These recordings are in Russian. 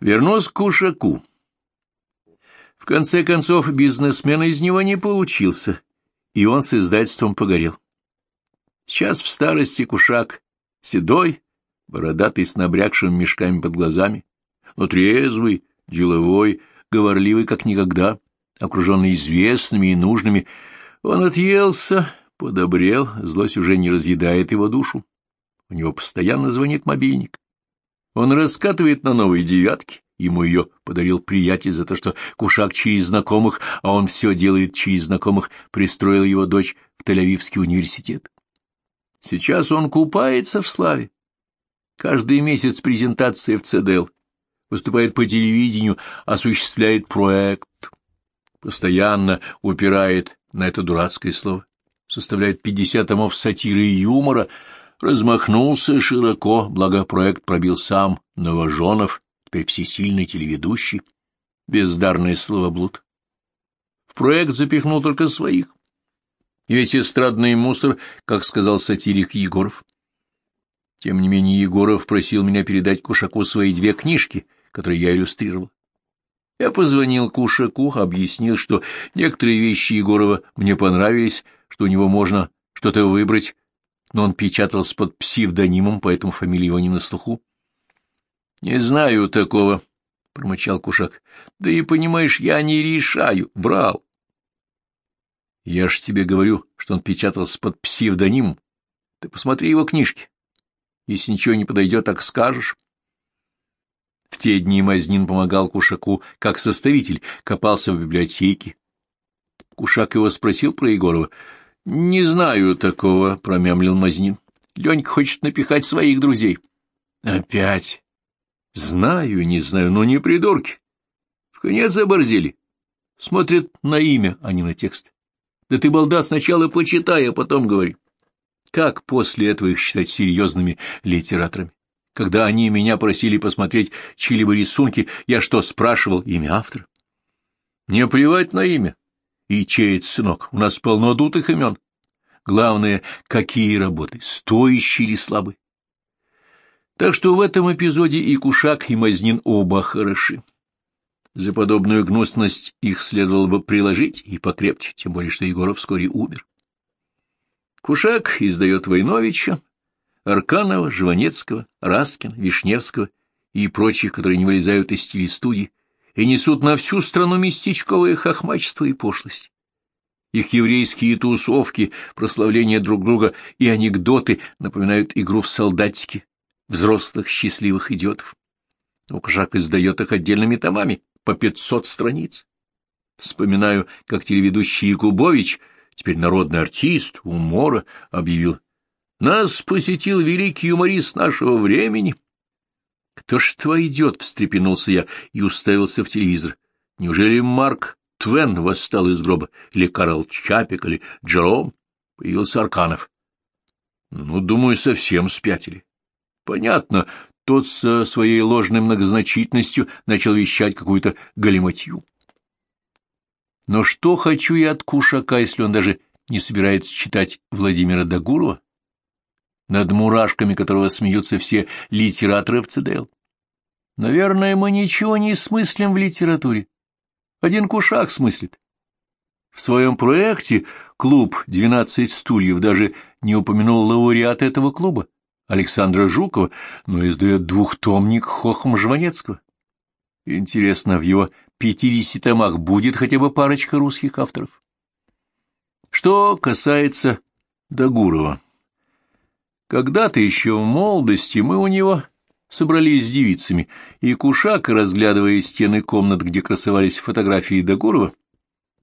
Вернусь к Кушаку. В конце концов, бизнесмен из него не получился, и он с издательством погорел. Сейчас в старости Кушак седой, бородатый с набрякшими мешками под глазами, но трезвый, деловой, говорливый как никогда, окруженный известными и нужными. Он отъелся, подобрел, злость уже не разъедает его душу. У него постоянно звонит мобильник. Он раскатывает на новые девятки. Ему ее подарил приятель за то, что Кушак через знакомых, а он все делает через знакомых, пристроил его дочь в Тель-Авивский университет. Сейчас он купается в славе. Каждый месяц презентация в ЦДЛ. Выступает по телевидению, осуществляет проект. Постоянно упирает на это дурацкое слово. Составляет 50 томов сатиры и юмора. Размахнулся широко, благо проект пробил сам Новоженов, теперь всесильный телеведущий. Бездарное словоблуд. В проект запихнул только своих. Весь эстрадный мусор, как сказал сатирик Егоров. Тем не менее Егоров просил меня передать Кушаку свои две книжки, которые я иллюстрировал. Я позвонил Кушаку, объяснил, что некоторые вещи Егорова мне понравились, что у него можно что-то выбрать, но он печатался под псевдонимом, поэтому фамилия его не на слуху. — Не знаю такого, — промычал Кушак. — Да и, понимаешь, я не решаю, врал. — Я ж тебе говорю, что он печатался под псевдонимом. Ты посмотри его книжки. Если ничего не подойдет, так скажешь. В те дни Мазнин помогал Кушаку как составитель, копался в библиотеке. Кушак его спросил про Егорова. — Не знаю такого, — промямлил Мазнин. — Ленька хочет напихать своих друзей. — Опять? — Знаю, не знаю, но не придурки. В конец заборзели. Смотрят на имя, а не на текст. Да ты, балда, сначала почитай, а потом говори. Как после этого их считать серьезными литераторами? Когда они меня просили посмотреть чьи-либо рисунки, я что, спрашивал имя автора? Мне плевать на имя. И чей это сынок? У нас полно дутых имен. Главное, какие работы, стоящие или слабые. Так что в этом эпизоде и Кушак, и Мазнин оба хороши. За подобную гнусность их следовало бы приложить и покрепче, тем более что Егоров вскоре умер. Кушак издает Войновича, Арканова, Жванецкого, Раскина, Вишневского и прочих, которые не вылезают из телестудии и несут на всю страну местечковое хохмачество и пошлость. Их еврейские тусовки, прославления друг друга и анекдоты напоминают игру в солдатики взрослых счастливых идиотов. Кушак издает их отдельными томами, по пятьсот страниц. Вспоминаю, как телеведущий Якубович — теперь народный артист, умора, объявил. Нас посетил великий юморист нашего времени. Кто ж это идет? — встрепенулся я и уставился в телевизор. Неужели Марк Твен восстал из гроба? Или Карл Чапик, или Джером? Появился Арканов. Ну, думаю, совсем спятили. Понятно, тот со своей ложной многозначительностью начал вещать какую-то галиматью. Но что хочу я от Кушака, если он даже не собирается читать Владимира Дагурова, над мурашками которого смеются все литераторы в ЦДЛ? Наверное, мы ничего не смыслим в литературе. Один Кушак смыслит. В своем проекте клуб «12 стульев» даже не упомянул лауреата этого клуба, Александра Жукова, но издает двухтомник Хохм Жванецкого. Интересно, в его пятидесяти томах будет хотя бы парочка русских авторов. Что касается Дагурова. Когда-то еще в молодости мы у него собрались с девицами, и Кушак, разглядывая стены комнат, где красовались фотографии Дагурова,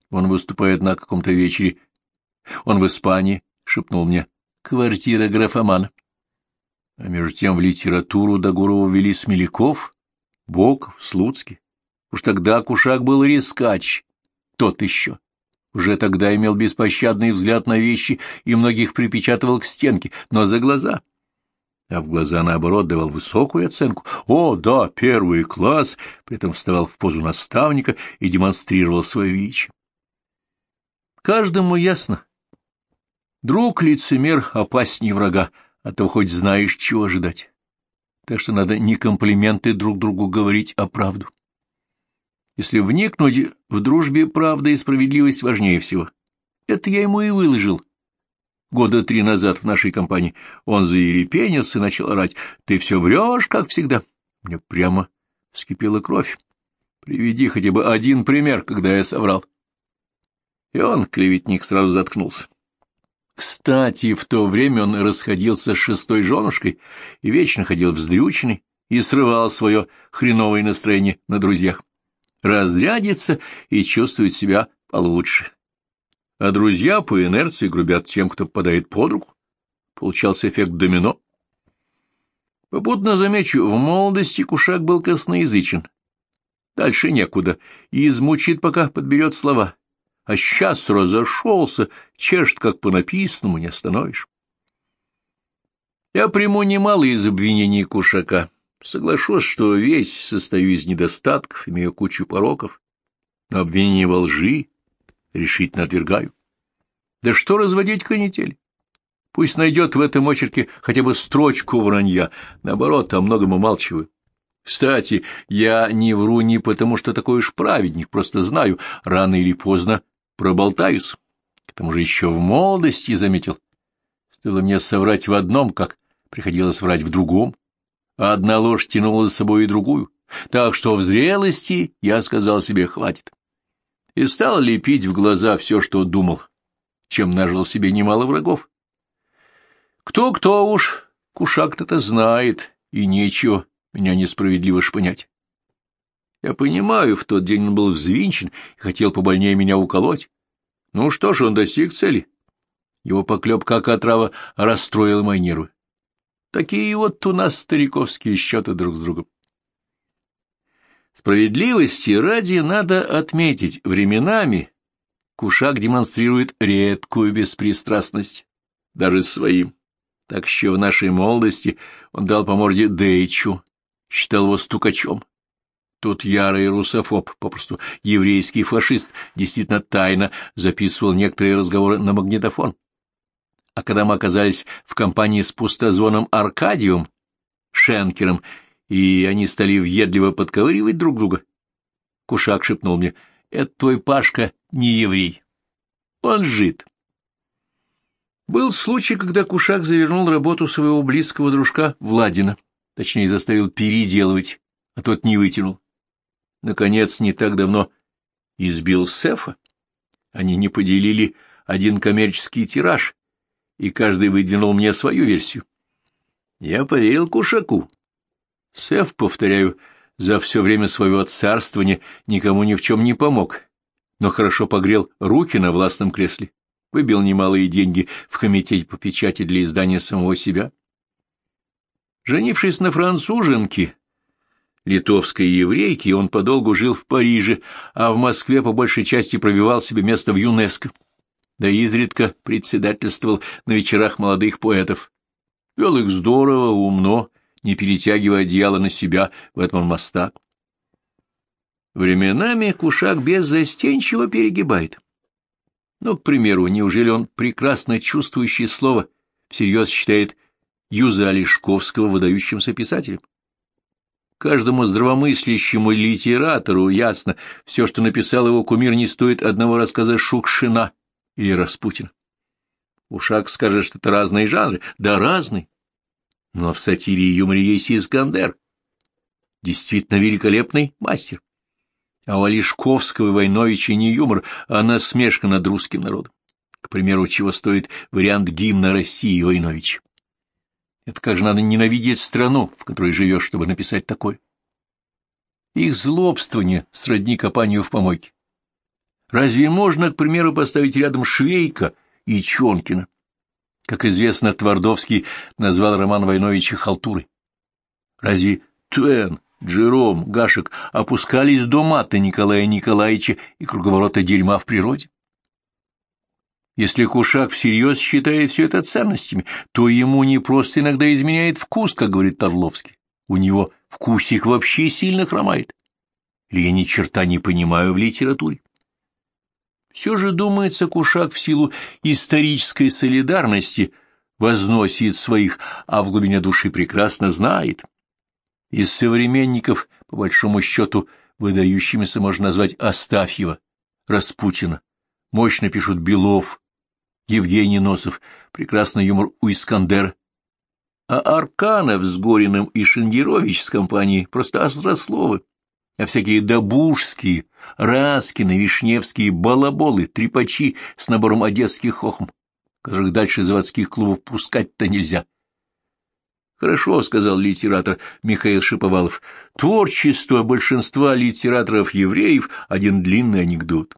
он выступает на каком-то вечере, он в Испании, — шепнул мне, — квартира графомана. А между тем в литературу Дагурова ввели Смеляков, Боков, Слуцкий. Уж тогда Кушак был рискач, тот еще. Уже тогда имел беспощадный взгляд на вещи и многих припечатывал к стенке, но за глаза. А в глаза, наоборот, давал высокую оценку. «О, да, первый класс!» При этом вставал в позу наставника и демонстрировал свое величие. Каждому ясно. Друг-лицемер опаснее врага, а то хоть знаешь, чего ожидать. так что надо не комплименты друг другу говорить, а правду. Если вникнуть в дружбе, правда и справедливость важнее всего. Это я ему и выложил. Года три назад в нашей компании он заерепенился и начал орать. «Ты все врешь, как всегда». Мне прямо вскипела кровь. Приведи хотя бы один пример, когда я соврал. И он, клеветник, сразу заткнулся. Кстати, в то время он расходился с шестой женушкой и вечно ходил вздрюченный и срывал свое хреновое настроение на друзьях. Разрядится и чувствует себя получше. А друзья по инерции грубят тем, кто попадает под руку. Получался эффект домино. Попутно замечу, в молодости Кушак был косноязычен. Дальше некуда, и измучит, пока подберет слова а сейчас разошелся, чешет, как по написанному, не остановишь. Я приму немало из обвинений Кушака. Соглашусь, что весь состою из недостатков, имею кучу пороков, но обвинение во лжи решительно отвергаю. Да что разводить канитель? Пусть найдет в этом очерке хотя бы строчку вранья, наоборот, о многом умалчиваю. Кстати, я не вру не потому, что такой уж праведник, просто знаю, рано или поздно проболтаюсь. К тому же еще в молодости заметил. Стоило мне соврать в одном, как приходилось врать в другом, а одна ложь тянула за собой и другую. Так что в зрелости я сказал себе «хватит». И стал лепить в глаза все, что думал, чем нажил себе немало врагов. Кто-кто уж, кушак-то-то знает, и нечего меня несправедливо шпынять. Я понимаю, в тот день он был взвинчен и хотел побольнее меня уколоть. Ну что ж, он достиг цели. Его поклеп, как отрава, расстроил мои нервы. Такие вот у нас стариковские счеты друг с другом. Справедливости ради надо отметить, временами Кушак демонстрирует редкую беспристрастность, даже своим. Так еще в нашей молодости он дал по морде Дейчу, считал его стукачом. Тот ярый русофоб, попросту еврейский фашист, действительно тайно записывал некоторые разговоры на магнитофон. А когда мы оказались в компании с пустозвоном Аркадием, Шенкером, и они стали въедливо подковыривать друг друга, Кушак шепнул мне, «Это твой Пашка не еврей. Он жид». Был случай, когда Кушак завернул работу своего близкого дружка Владина, точнее, заставил переделывать, а тот не вытянул наконец, не так давно избил Сефа. Они не поделили один коммерческий тираж, и каждый выдвинул мне свою версию. Я поверил Кушаку. Сеф, повторяю, за все время своего царствования никому ни в чем не помог, но хорошо погрел руки на властном кресле, выбил немалые деньги в комитете по печати для издания самого себя. Женившись на француженке, литовской еврейки, он подолгу жил в Париже, а в Москве по большей части пробивал себе место в ЮНЕСКО, да изредка председательствовал на вечерах молодых поэтов. Вел их здорово, умно, не перетягивая одеяло на себя, в этом он мастак. Временами Кушак беззастенчиво перегибает. Ну, к примеру, неужели он, прекрасно чувствующий слово, всерьез считает Юза Олешковского выдающимся писателем? Каждому здравомыслящему литератору ясно, все, что написал его кумир, не стоит одного рассказа Шукшина или Распутина. Ушак скажет, что это разные жанры. Да, разные. Но в сатире и юморе есть Искандер. Действительно великолепный мастер. А у Олешковского и Войновича не юмор, а насмешка над русским народом. К примеру, чего стоит вариант гимна России Войновича. Это как же надо ненавидеть страну, в которой живешь, чтобы написать такое. Их злобствование сродни копанию в помойке. Разве можно, к примеру, поставить рядом Швейка и Чонкина? Как известно, Твардовский назвал Роман Войновича халтурой. Разве Туэн, Джером, Гашек опускались до мата Николая Николаевича и круговорота дерьма в природе? Если Кушак всерьез считает все это ценностями, то ему не просто иногда изменяет вкус, как говорит Торловский. У него вкусик вообще сильно хромает. Или я ни черта не понимаю в литературе. Все же, думается, Кушак в силу исторической солидарности возносит своих, а в глубине души прекрасно знает. Из современников, по большому счету, выдающимися можно назвать Астафьева, Распутина. Мощно пишут Белов, Евгений Носов, прекрасный юмор у Искандера. А Арканов с Гориным и Шендерович с компанией просто острословы, а всякие Добужские, Раскины, Вишневские, балаболы, трепачи с набором одесских хохм, которых дальше заводских клубов пускать-то нельзя. Хорошо, — сказал литератор Михаил Шиповалов, — творчество большинства литераторов-евреев — один длинный анекдот.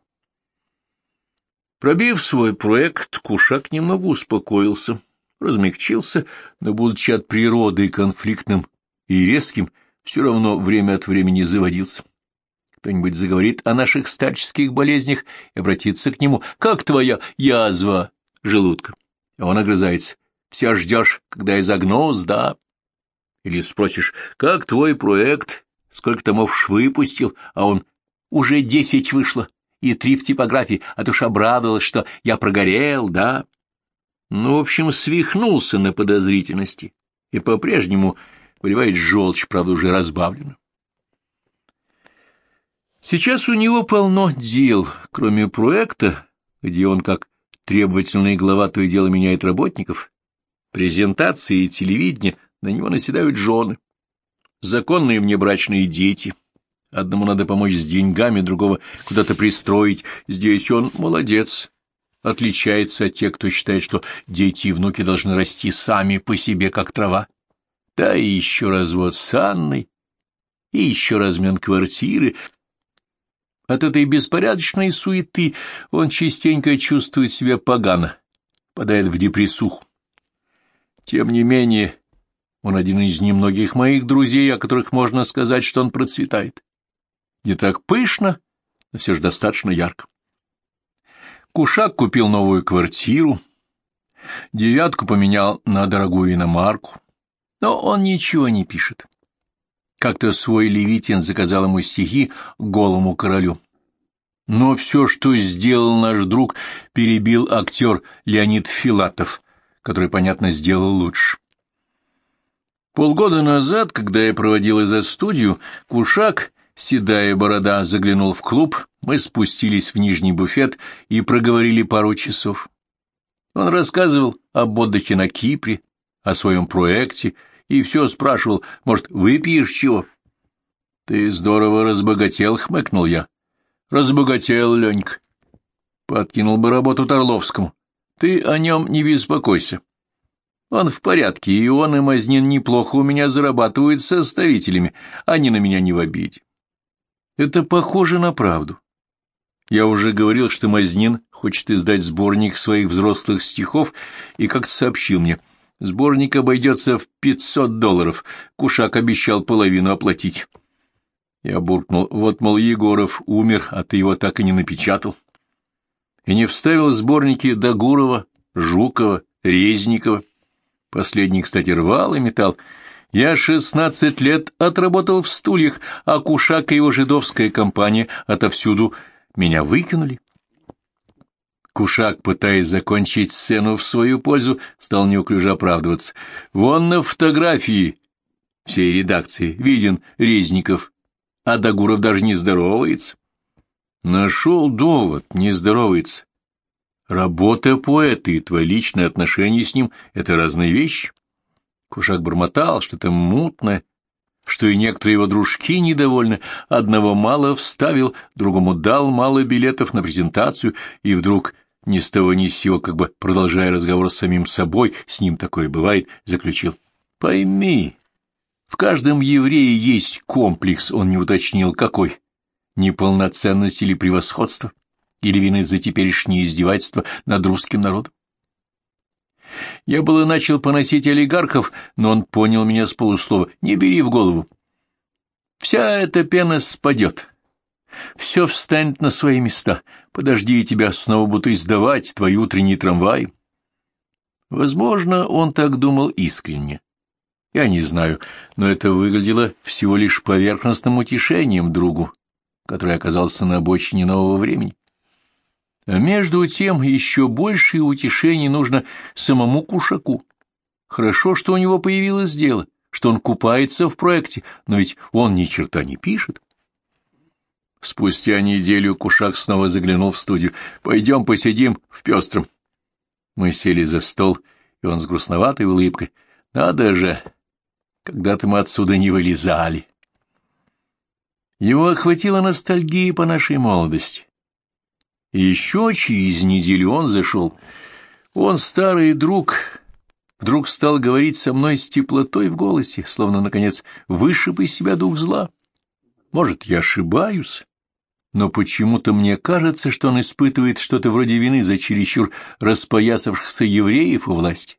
Пробив свой проект, Кушак немного успокоился, размягчился, но, будучи от природы конфликтным и резким, все равно время от времени заводился. Кто-нибудь заговорит о наших старческих болезнях и обратится к нему. «Как твоя язва желудка?» А он огрызается. «Все ждешь, когда я загнусь, да?» Или спросишь, «Как твой проект? Сколько томов выпустил?» А он «Уже десять вышло» и три в типографии, а то ж обрадовалась, что я прогорел, да? Ну, в общем, свихнулся на подозрительности и по-прежнему выливает желчь, правда, уже разбавленную. Сейчас у него полно дел, кроме проекта, где он как требовательный глава то и дело меняет работников, презентации и телевидения, на него наседают жены, законные внебрачные дети, Одному надо помочь с деньгами, другого куда-то пристроить. Здесь он молодец. Отличается от тех, кто считает, что дети и внуки должны расти сами по себе, как трава. Да и еще развод с Анной, и еще размен квартиры. От этой беспорядочной суеты он частенько чувствует себя погано, падает в депрессуху. Тем не менее, он один из немногих моих друзей, о которых можно сказать, что он процветает. Не так пышно, но все же достаточно ярко. Кушак купил новую квартиру, девятку поменял на дорогую иномарку, но он ничего не пишет. Как-то свой Левитин заказал ему стихи голому королю. Но все, что сделал наш друг, перебил актер Леонид Филатов, который, понятно, сделал лучше. Полгода назад, когда я проводил из-за студию, Кушак Седая борода заглянул в клуб, мы спустились в нижний буфет и проговорили пару часов. Он рассказывал об отдыхе на Кипре, о своем проекте, и все спрашивал, может, выпьешь чего? — Ты здорово разбогател, — хмыкнул я. — Разбогател, Ленька. Подкинул бы работу Торловскому. Ты о нем не беспокойся. Он в порядке, и он, и Мазнин неплохо у меня зарабатывают составителями, они на меня не в обиде. Это похоже на правду. Я уже говорил, что Мазнин хочет издать сборник своих взрослых стихов и как-то сообщил мне. Сборник обойдется в пятьсот долларов. Кушак обещал половину оплатить. Я буркнул. Вот, мол, Егоров умер, а ты его так и не напечатал. И не вставил сборники Дагурова, Жукова, Резникова. Последний, кстати, рвал и металл. Я шестнадцать лет отработал в стульях, а Кушак и его жидовская компания отовсюду меня выкинули. Кушак, пытаясь закончить сцену в свою пользу, стал неуклюже оправдываться. Вон на фотографии всей редакции виден Резников, а Дагуров даже не здоровается. Нашел довод, не здоровается. Работа поэта и твои личные отношения с ним — это разные вещи. Кушак бормотал что-то мутное, что и некоторые его дружки недовольны. Одного мало вставил, другому дал мало билетов на презентацию, и вдруг ни с того ни с сего, как бы продолжая разговор с самим собой, с ним такое бывает, заключил. «Пойми, в каждом еврее есть комплекс, он не уточнил, какой. Неполноценность или превосходство, или вины за теперешнее издевательство над русским народом. Я было начал поносить олигархов, но он понял меня с полуслова. Не бери в голову. Вся эта пена спадет. Все встанет на свои места. Подожди, я тебя снова буду издавать, твой утренний трамвай. Возможно, он так думал искренне. Я не знаю, но это выглядело всего лишь поверхностным утешением другу, который оказался на обочине нового времени. А между тем еще большее утешение нужно самому Кушаку. Хорошо, что у него появилось дело. что он купается в проекте, но ведь он ни черта не пишет. Спустя неделю Кушак снова заглянул в студию. «Пойдем посидим в пестром». Мы сели за стол, и он с грустноватой улыбкой. «Надо же! Когда-то мы отсюда не вылезали». Его охватила ностальгия по нашей молодости. И еще через неделю он зашел. Он, старый друг, вдруг стал говорить со мной с теплотой в голосе, словно, наконец, вышиб из себя дух зла. Может, я ошибаюсь, но почему-то мне кажется, что он испытывает что-то вроде вины за чересчур распоясавшихся евреев у власти.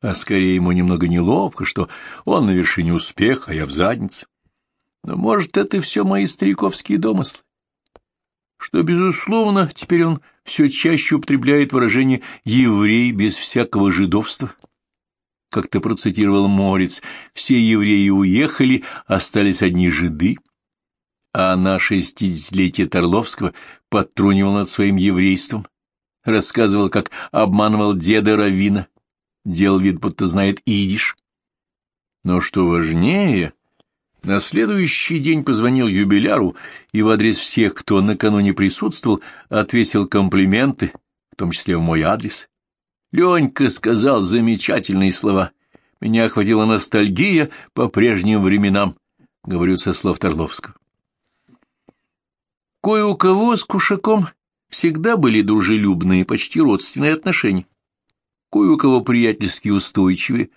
А скорее ему немного неловко, что он на вершине успеха, а я в заднице. Но, может, это все мои стариковские домыслы? Что, безусловно, теперь он все чаще употребляет выражение «еврей» без всякого жидовства. Как ты процитировал Морец, все евреи уехали, остались одни жиды а на шестидесятилетие Торловского подтрунивал над своим еврейством, рассказывал, как обманывал деда Равина, делал вид, будто знает идиш. Но что важнее, на следующий день позвонил юбиляру и в адрес всех, кто накануне присутствовал, отвесил комплименты, в том числе в мой адрес. Ленька сказал замечательные слова. Меня охватила ностальгия по прежним временам, говорю со слов Торловского. Кое у кого с Кушаком всегда были дружелюбные, почти родственные отношения. Кое у кого приятельски устойчивые,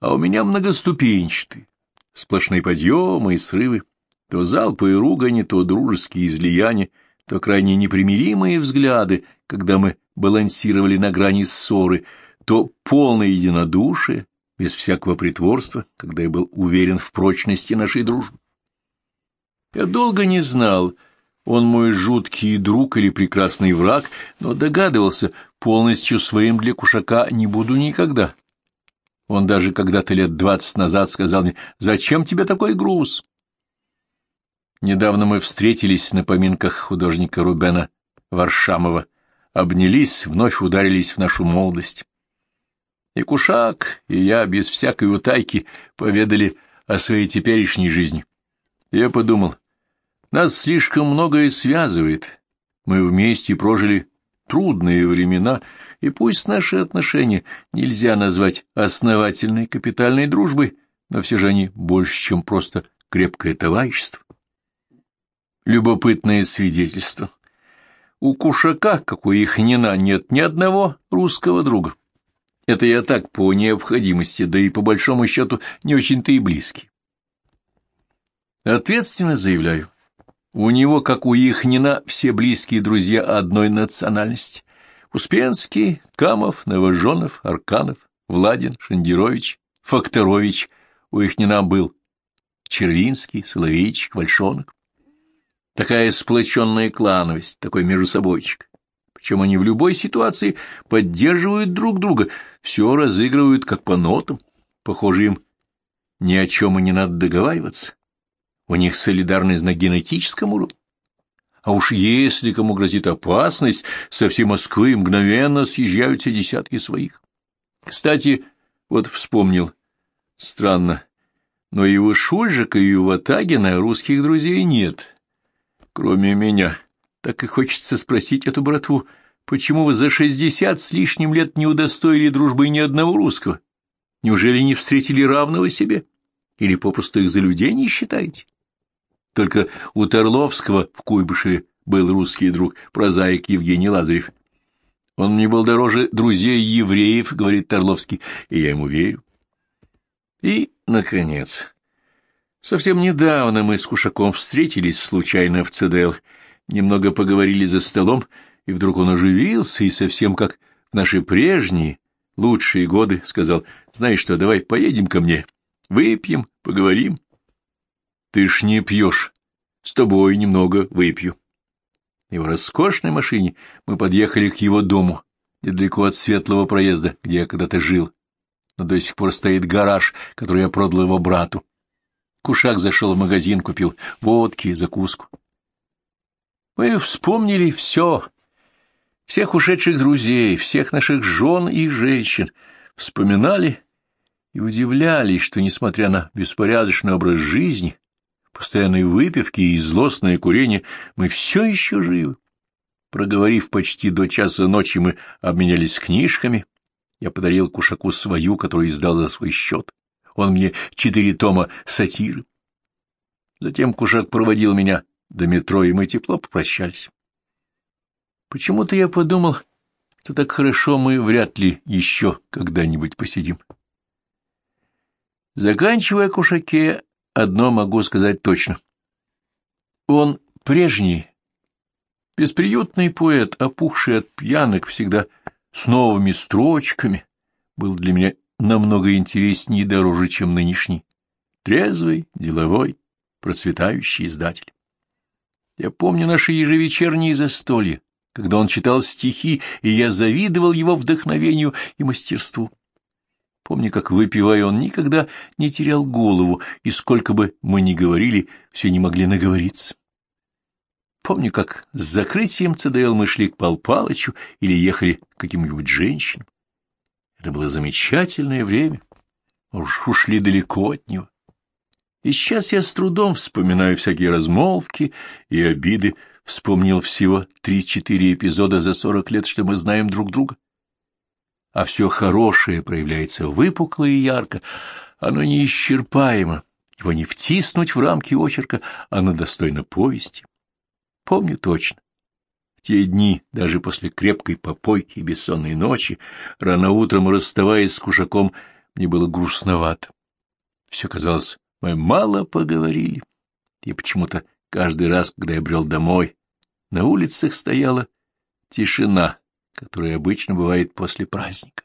а у меня многоступенчатые, сплошные подъемы и срывы, то залпы и ругани, то дружеские излияния, то крайне непримиримые взгляды, когда мы балансировали на грани ссоры, то полное единодушие, без всякого притворства, когда я был уверен в прочности нашей дружбы. Я долго не знал, он мой жуткий друг или прекрасный враг, но догадывался, полностью своим для кушака не буду никогда. Он даже когда-то лет двадцать назад сказал мне, «Зачем тебе такой груз?» Недавно мы встретились на поминках художника Рубена Варшамова, обнялись, вновь ударились в нашу молодость. И Кушак, и я без всякой утайки поведали о своей теперешней жизни. Я подумал, нас слишком многое связывает. Мы вместе прожили трудные времена, и пусть наши отношения нельзя назвать основательной капитальной дружбой, но все же они больше, чем просто крепкое товарищество. Любопытное свидетельство. У Кушака, как у Ихнина, нет ни одного русского друга. Это я так по необходимости, да и по большому счету не очень-то и близкий. Ответственно заявляю, у него, как у Ихнина, все близкие друзья одной национальности. Успенский, Камов, Новоженов, Арканов, Владин, Шендерович, Факторович. У Ихнина был Червинский, Соловейчик, Вальшонок. Такая сплоченная клановость, такой междусобойчик. Причем они в любой ситуации поддерживают друг друга, все разыгрывают как по нотам. Похоже, им ни о чем и не надо договариваться. У них солидарность на генетическом уровне. А уж если кому грозит опасность, со всей Москвы мгновенно съезжаются десятки своих. Кстати, вот вспомнил. Странно, но и у Шульжика, и у Ватагина русских друзей нет. Кроме меня. Так и хочется спросить эту братву, почему вы за шестьдесят с лишним лет не удостоили дружбы ни одного русского? Неужели не встретили равного себе? Или попросту их за людей не считаете? Только у Терловского в Куйбышеве был русский друг, прозаик Евгений Лазарев. Он мне был дороже друзей евреев, говорит Терловский, и я ему верю. И, наконец, совсем недавно мы с Кушаком встретились случайно в ЦДЛ, немного поговорили за столом, и вдруг он оживился и совсем как в наши прежние, лучшие годы сказал, знаешь что, давай поедем ко мне, выпьем, поговорим. Ты ж не пьешь. С тобой немного выпью. И в роскошной машине мы подъехали к его дому, недалеко от светлого проезда, где я когда-то жил. Но до сих пор стоит гараж, который я продал его брату. Кушак зашел в магазин, купил водки, закуску. Мы вспомнили все. Всех ушедших друзей, всех наших жен и женщин. Вспоминали и удивлялись, что, несмотря на беспорядочный образ жизни, постоянные выпивки и злостное курение, мы все еще живы. Проговорив почти до часа ночи, мы обменялись книжками. Я подарил Кушаку свою, которую издал за свой счет. Он мне четыре тома сатиры. Затем Кушак проводил меня до метро, и мы тепло попрощались. Почему-то я подумал, что так хорошо мы вряд ли еще когда-нибудь посидим. Заканчивая Кушаке, одно могу сказать точно. Он прежний, бесприютный поэт, опухший от пьянок всегда с новыми строчками, был для меня намного интереснее и дороже, чем нынешний. Трезвый, деловой, процветающий издатель. Я помню наши ежевечерние застолья, когда он читал стихи, и я завидовал его вдохновению и мастерству. Помню, как, выпивая, он никогда не терял голову, и сколько бы мы ни говорили, все не могли наговориться. Помню, как с закрытием ЦДЛ мы шли к Пал Палычу или ехали к каким-нибудь женщинам. Это было замечательное время. Уж ушли далеко от него. И сейчас я с трудом вспоминаю всякие размолвки и обиды, вспомнил всего три-четыре эпизода за сорок лет, что мы знаем друг друга. А все хорошее проявляется выпукло и ярко, оно неисчерпаемо, его не втиснуть в рамки очерка, оно достойно повести. Помню точно. В те дни, даже после крепкой попойки и бессонной ночи, рано утром, расставаясь с кушаком, мне было грустновато. Все казалось, мы мало поговорили. И почему-то каждый раз, когда я брел домой, на улицах стояла тишина, которая обычно бывает после праздника.